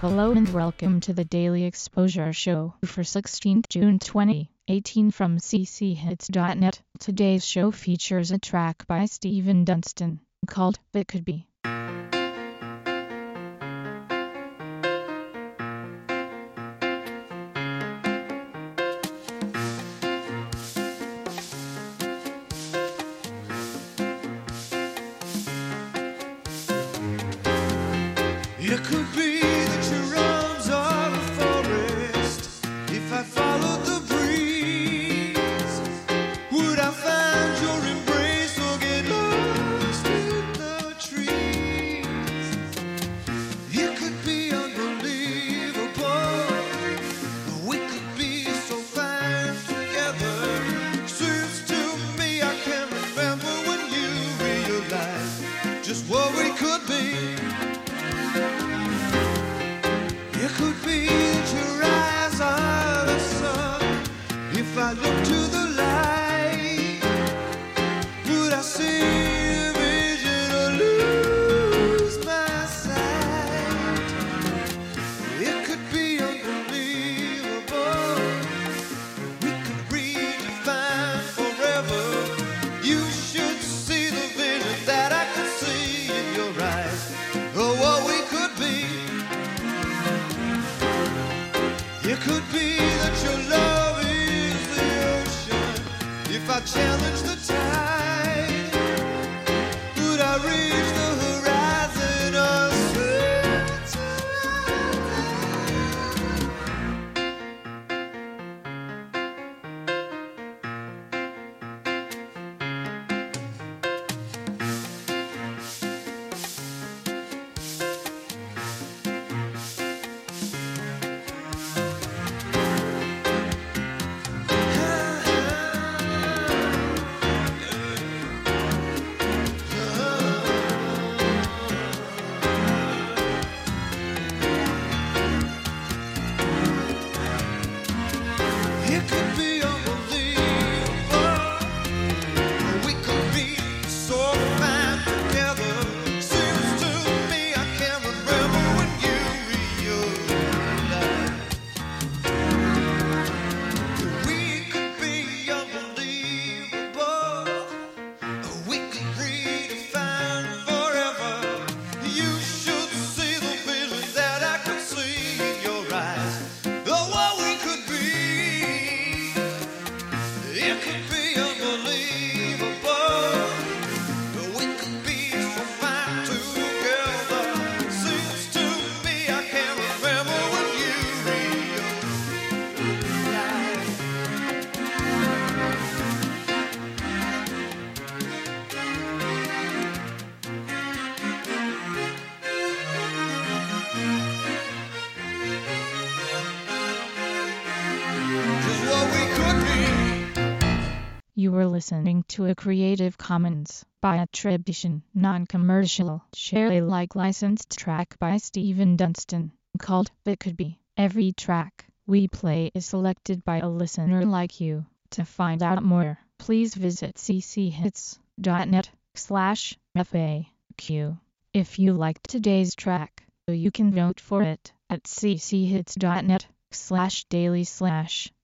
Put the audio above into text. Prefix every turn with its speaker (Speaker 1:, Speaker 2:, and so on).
Speaker 1: Hello and welcome to the Daily Exposure Show for 16th June 2018 from cchits.net. Today's show features a track by Stephen Dunstan called It Could Be.
Speaker 2: It could be I challenge
Speaker 1: listening to a Creative Commons by attribution, non-commercial, share Alike licensed track by Stephen Dunstan called It Could Be. Every track we play is selected by a listener like you. To find out more, please visit cchits.net slash FAQ. If you liked today's track, you can vote for it at cchits.net slash daily slash